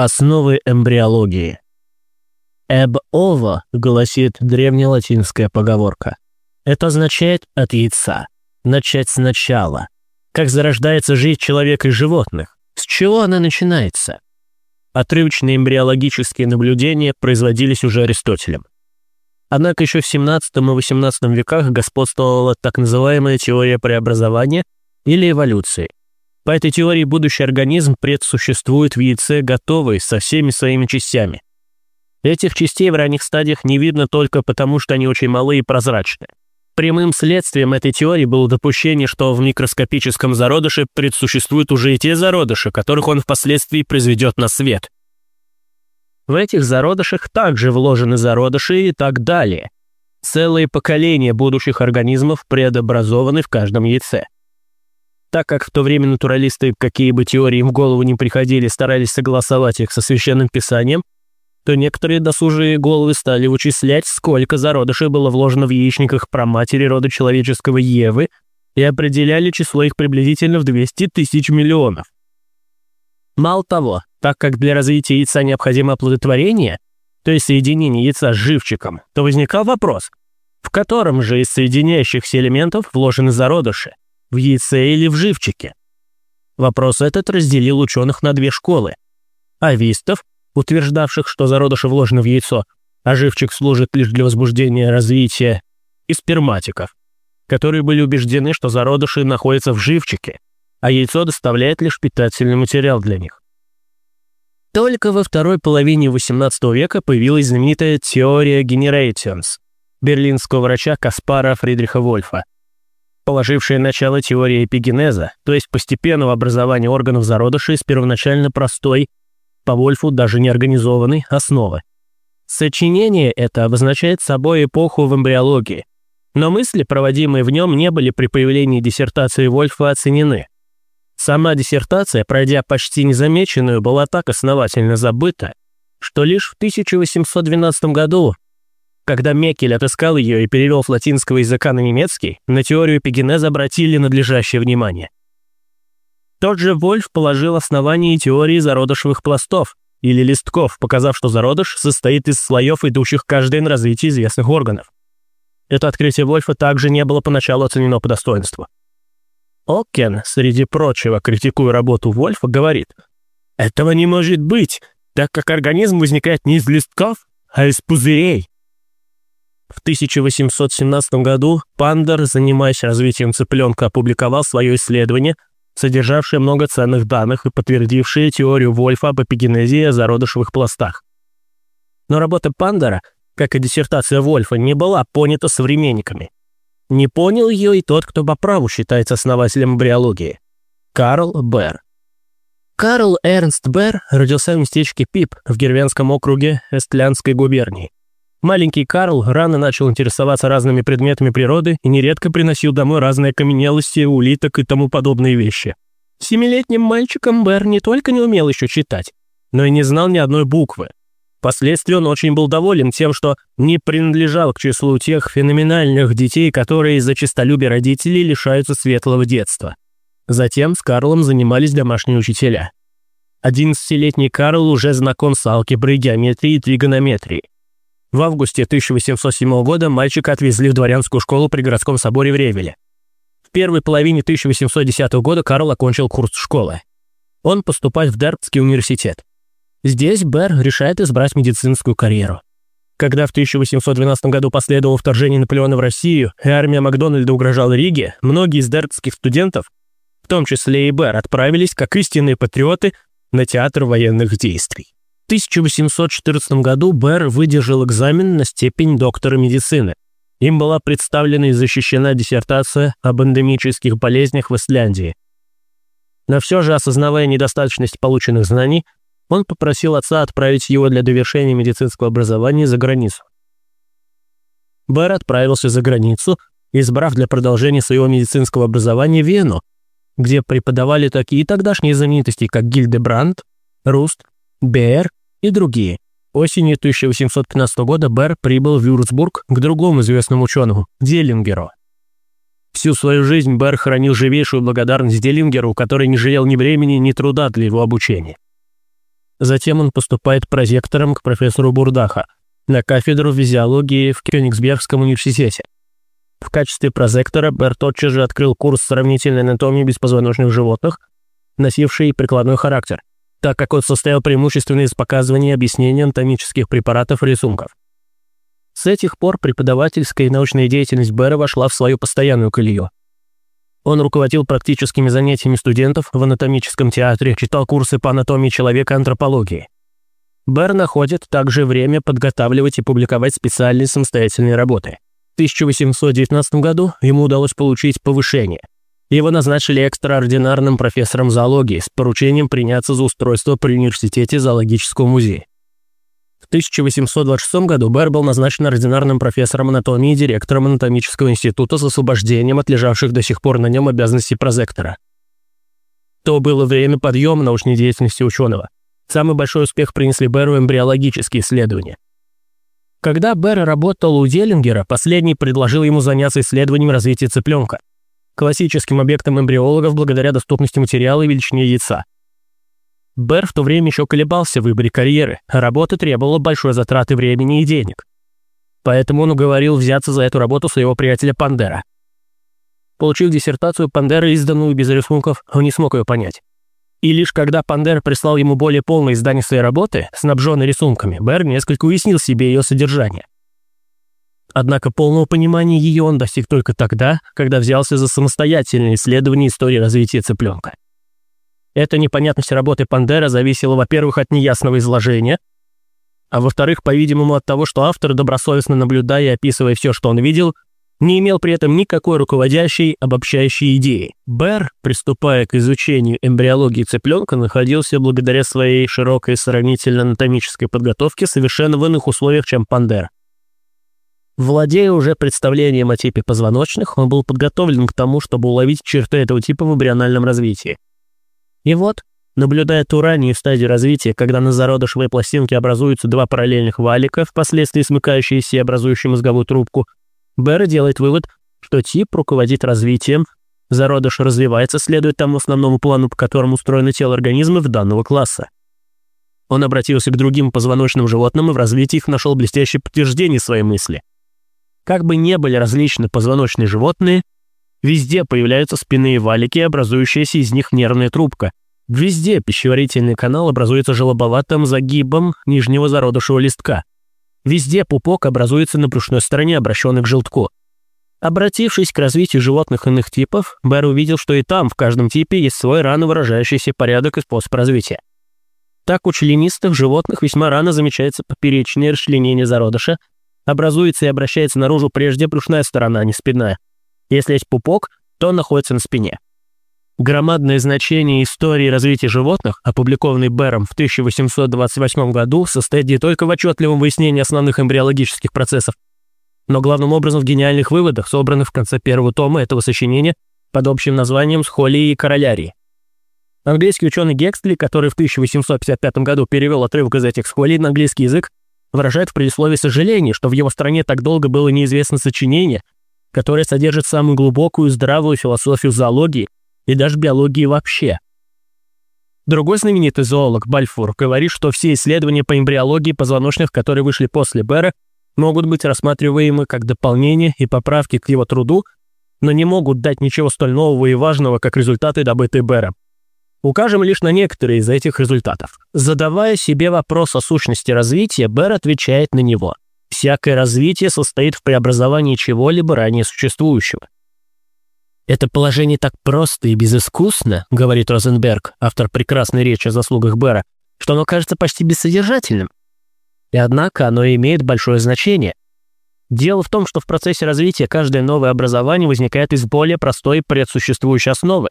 Основы эмбриологии. «Эб ово», гласит древнелатинская поговорка. Это означает «от яйца», «начать сначала». Как зарождается жизнь человека и животных? С чего она начинается? Отрывочные эмбриологические наблюдения производились уже Аристотелем. Однако еще в 17 и 18 веках господствовала так называемая теория преобразования или эволюции. По этой теории будущий организм предсуществует в яйце готовый, со всеми своими частями. Этих частей в ранних стадиях не видно только потому, что они очень малы и прозрачны. Прямым следствием этой теории было допущение, что в микроскопическом зародыше предсуществуют уже и те зародыши, которых он впоследствии произведет на свет. В этих зародышах также вложены зародыши и так далее. Целые поколения будущих организмов предобразованы в каждом яйце. Так как в то время натуралисты, какие бы теории им в голову не приходили, старались согласовать их со священным писанием, то некоторые досужие головы стали вычислять, сколько зародышей было вложено в яичниках праматери рода человеческого Евы и определяли число их приблизительно в 200 тысяч миллионов. Мало того, так как для развития яйца необходимо оплодотворение, то есть соединение яйца с живчиком, то возникал вопрос, в котором же из соединяющихся элементов вложены зародыши – в яйце или в живчике? Вопрос этот разделил ученых на две школы. Авистов, утверждавших, что зародыши вложены в яйцо, а живчик служит лишь для возбуждения развития, и сперматиков, которые были убеждены, что зародыши находятся в живчике, а яйцо доставляет лишь питательный материал для них. Только во второй половине XVIII века появилась знаменитая теория generations берлинского врача Каспара Фридриха Вольфа, положившая начало теории эпигенеза, то есть постепенного образования органов зародыша из первоначально простой, по Вольфу даже неорганизованной, основы. Сочинение это обозначает собой эпоху в эмбриологии, но мысли, проводимые в нем, не были при появлении диссертации Вольфа оценены. Сама диссертация, пройдя почти незамеченную, была так основательно забыта, что лишь в 1812 году когда Меккель отыскал ее и перевел латинского языка на немецкий, на теорию эпигенеза обратили надлежащее внимание. Тот же Вольф положил основание теории зародышевых пластов, или листков, показав, что зародыш состоит из слоев, идущих каждый на развитие известных органов. Это открытие Вольфа также не было поначалу оценено по достоинству. Окен, среди прочего, критикуя работу Вольфа, говорит, «Этого не может быть, так как организм возникает не из листков, а из пузырей. В 1817 году Пандер, занимаясь развитием цыпленка, опубликовал свое исследование, содержавшее много ценных данных и подтвердившее теорию Вольфа об эпигенезии о зародышевых пластах. Но работа Пандера, как и диссертация Вольфа, не была понята современниками. Не понял ее и тот, кто по праву считается основателем эмбриологии – Карл Берр. Карл Эрнст Берр родился в местечке Пип в Гервенском округе Эстлянской губернии. Маленький Карл рано начал интересоваться разными предметами природы и нередко приносил домой разные окаменелости, улиток и тому подобные вещи. Семилетним мальчиком Бэр не только не умел еще читать, но и не знал ни одной буквы. Впоследствии он очень был доволен тем, что не принадлежал к числу тех феноменальных детей, которые из-за честолюбия родителей лишаются светлого детства. Затем с Карлом занимались домашние учителя. Одиннадцатилетний Карл уже знаком с алгеброй, геометрией и тригонометрией. В августе 1807 года мальчика отвезли в дворянскую школу при городском соборе в Ревеле. В первой половине 1810 года Карл окончил курс школы. Он поступает в Дертский университет. Здесь Берр решает избрать медицинскую карьеру. Когда в 1812 году последовало вторжение Наполеона в Россию и армия Макдональда угрожала Риге, многие из дертских студентов, в том числе и Берр, отправились, как истинные патриоты, на театр военных действий. 1814 году Бэр выдержал экзамен на степень доктора медицины. Им была представлена и защищена диссертация об эндемических болезнях в Исляндии. Но все же, осознавая недостаточность полученных знаний, он попросил отца отправить его для довершения медицинского образования за границу. Бэр отправился за границу, избрав для продолжения своего медицинского образования Вену, где преподавали такие тогдашние знаменитости, как Гильдебранд, Руст, Бер и другие. Осенью 1815 года Берр прибыл в Вюрцбург к другому известному ученому – Делингеру. Всю свою жизнь Берр хранил живейшую благодарность Делингеру, который не жалел ни времени, ни труда для его обучения. Затем он поступает прозектором к профессору Бурдаха на кафедру физиологии в Кёнигсбергском университете. В качестве прозектора Бер тотчас же открыл курс сравнительной анатомии беспозвоночных животных, носивший прикладной характер, так как он состоял преимущественно из показывания и объяснения анатомических препаратов и рисунков. С этих пор преподавательская и научная деятельность Бера вошла в свою постоянную колею. Он руководил практическими занятиями студентов в анатомическом театре, читал курсы по анатомии человека и антропологии. Бер находит также время подготавливать и публиковать специальные самостоятельные работы. В 1819 году ему удалось получить повышение. Его назначили экстраординарным профессором зоологии с поручением приняться за устройство при университете зоологического музея. В 1826 году Бэр был назначен ординарным профессором анатомии и директором анатомического института с освобождением от лежавших до сих пор на нем обязанностей прозектора. То было время подъема научной деятельности ученого. Самый большой успех принесли Бэру эмбриологические исследования. Когда Бэр работал у Делингера, последний предложил ему заняться исследованием развития цыпленка, классическим объектом эмбриологов благодаря доступности материала и величине яйца – Бэр в то время еще колебался в выборе карьеры, а работа требовала большой затраты времени и денег. Поэтому он уговорил взяться за эту работу своего приятеля Пандера. Получив диссертацию Пандера, изданную без рисунков, он не смог ее понять. И лишь когда Пандер прислал ему более полное издание своей работы, снабженной рисунками, Бэр несколько уяснил себе ее содержание. Однако полного понимания ее он достиг только тогда, когда взялся за самостоятельное исследование истории развития цыпленка. Эта непонятность работы Пандера зависела, во-первых, от неясного изложения, а во-вторых, по-видимому, от того, что автор, добросовестно наблюдая и описывая все, что он видел, не имел при этом никакой руководящей, обобщающей идеи. Бер, приступая к изучению эмбриологии цыпленка, находился благодаря своей широкой сравнительно-анатомической подготовке совершенно в иных условиях, чем Пандер. Владея уже представлением о типе позвоночных, он был подготовлен к тому, чтобы уловить черты этого типа в эмбриональном развитии. И вот, наблюдая ту раннюю стадию развития, когда на зародышевой пластинке образуются два параллельных валика, впоследствии смыкающиеся и образующие мозговую трубку, Берр делает вывод, что тип руководит развитием, зародыш развивается, следует тому основному плану, по которому устроено тело организма в данного класса. Он обратился к другим позвоночным животным и в развитии их нашел блестящее подтверждение своей мысли. Как бы не были различны позвоночные животные, Везде появляются спинные валики, образующаяся из них нервная трубка. Везде пищеварительный канал образуется желобоватым загибом нижнего зародышевого листка. Везде пупок образуется на брюшной стороне, обращенный к желтку. Обратившись к развитию животных иных типов, Бэр увидел, что и там, в каждом типе, есть свой рано выражающийся порядок и способ развития. Так у членистых животных весьма рано замечается поперечное расчленение зародыша, образуется и обращается наружу прежде брюшная сторона, а не спинная. Если есть пупок, то он находится на спине. Громадное значение истории развития животных, опубликованный Бэром в 1828 году, состоит не только в отчетливом выяснении основных эмбриологических процессов, но главным образом в гениальных выводах, собранных в конце первого тома этого сочинения под общим названием «Схолии и королярии». Английский ученый Гексли, который в 1855 году перевел отрывок из этих схолий на английский язык, выражает в предисловии сожаление, что в его стране так долго было неизвестно сочинение, которая содержит самую глубокую здравую философию зоологии и даже биологии вообще. Другой знаменитый зоолог Бальфур говорит, что все исследования по эмбриологии позвоночных, которые вышли после Бера, могут быть рассматриваемы как дополнение и поправки к его труду, но не могут дать ничего столь нового и важного, как результаты, добытые Бэром. Укажем лишь на некоторые из этих результатов. Задавая себе вопрос о сущности развития, Бэр отвечает на него – Всякое развитие состоит в преобразовании чего-либо ранее существующего. «Это положение так просто и безыскусно», — говорит Розенберг, автор прекрасной речи о заслугах Бера, что оно кажется почти бессодержательным. И однако оно имеет большое значение. Дело в том, что в процессе развития каждое новое образование возникает из более простой предсуществующей основы.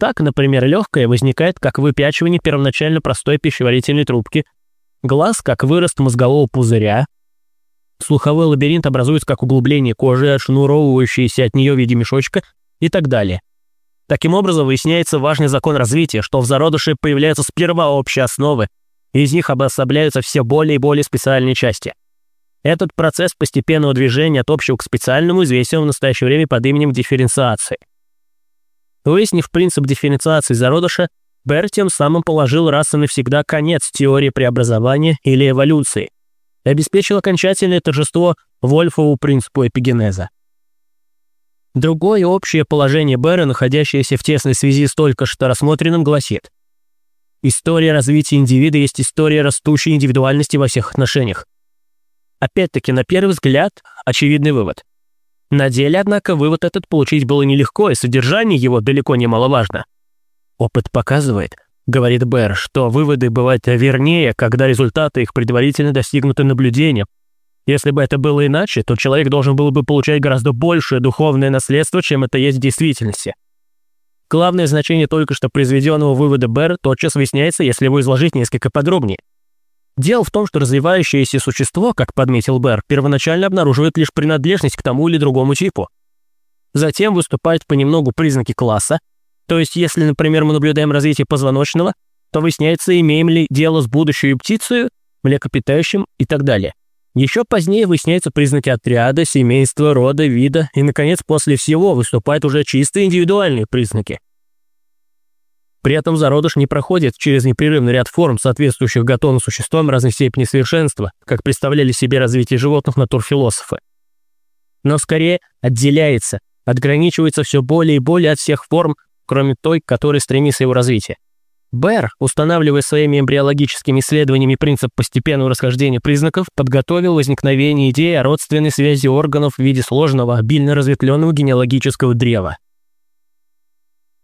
Так, например, легкое возникает как выпячивание первоначально простой пищеварительной трубки, глаз как вырост мозгового пузыря, Слуховой лабиринт образуется как углубление кожи, отшнуровывающееся от нее в виде мешочка и так далее. Таким образом, выясняется важный закон развития, что в зародыше появляются сперва общие основы, и из них обособляются все более и более специальные части. Этот процесс постепенного движения от общего к специальному известен в настоящее время под именем дифференциации. Выяснив принцип дифференциации зародыша, Берр тем самым положил раз и навсегда конец теории преобразования или эволюции и обеспечил окончательное торжество Вольфову принципу эпигенеза. Другое общее положение Берра, находящееся в тесной связи с только что рассмотренным, гласит «История развития индивида есть история растущей индивидуальности во всех отношениях». Опять-таки, на первый взгляд, очевидный вывод. На деле, однако, вывод этот получить было нелегко, и содержание его далеко не маловажно. Опыт показывает, говорит Бэр, что выводы бывают вернее, когда результаты их предварительно достигнуты наблюдением, если бы это было иначе, то человек должен был бы получать гораздо большее духовное наследство, чем это есть в действительности. Главное значение только что произведенного вывода Бэр тотчас выясняется, если его изложить несколько подробнее. Дело в том, что развивающееся существо, как подметил Бэр, первоначально обнаруживает лишь принадлежность к тому или другому типу. Затем выступают понемногу признаки класса, то есть если, например, мы наблюдаем развитие позвоночного, то выясняется, имеем ли дело с будущей птицей, млекопитающим и так далее. Еще позднее выясняются признаки отряда, семейства, рода, вида, и, наконец, после всего выступают уже чисто индивидуальные признаки. При этом зародыш не проходит через непрерывный ряд форм, соответствующих готовым существам разной степени совершенства, как представляли себе развитие животных натурфилософы. Но скорее отделяется, отграничивается все более и более от всех форм, кроме той, к которой стремится его развитие. Бэр, устанавливая своими эмбриологическими исследованиями принцип постепенного расхождения признаков, подготовил возникновение идеи о родственной связи органов в виде сложного, обильно разветвленного генеалогического древа.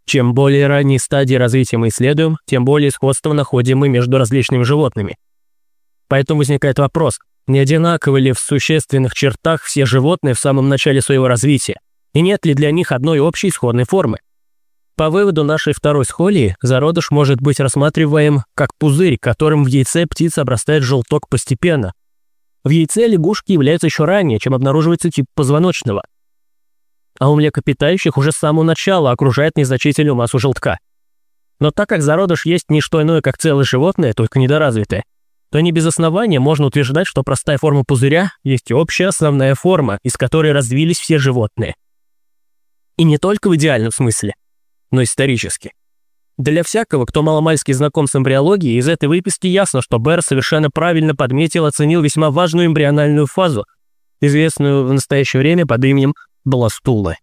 Чем более ранние стадии развития мы исследуем, тем более сходства находим мы между различными животными. Поэтому возникает вопрос, не одинаковы ли в существенных чертах все животные в самом начале своего развития, и нет ли для них одной общей исходной формы? По выводу нашей второй схолии, зародыш может быть рассматриваем как пузырь, которым в яйце птица обрастает желток постепенно. В яйце лягушки являются еще ранее, чем обнаруживается тип позвоночного. А у млекопитающих уже с самого начала окружает незначительную массу желтка. Но так как зародыш есть не что иное, как целое животное, только недоразвитое, то не без основания можно утверждать, что простая форма пузыря есть общая основная форма, из которой развились все животные. И не только в идеальном смысле – но исторически. Для всякого, кто маломальски знаком с эмбриологией, из этой выписки ясно, что Берр совершенно правильно подметил оценил весьма важную эмбриональную фазу, известную в настоящее время под именем бластулы.